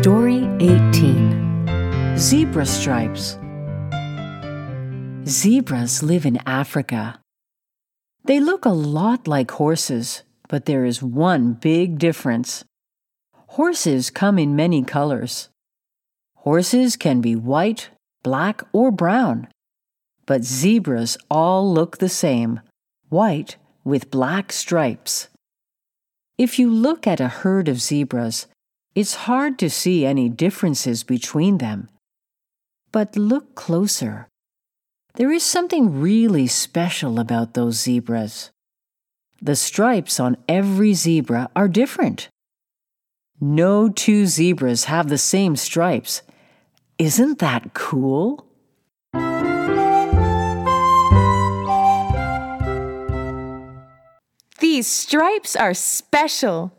Story 18 Zebra Stripes. Zebras live in Africa. They look a lot like horses, but there is one big difference. Horses come in many colors. Horses can be white, black, or brown. But zebras all look the same white with black stripes. If you look at a herd of zebras, it's hard to see any differences between them. But look closer. There is something really special about those zebras. The stripes on every zebra are different. No two zebras have the same stripes. Isn't that cool? These stripes are special.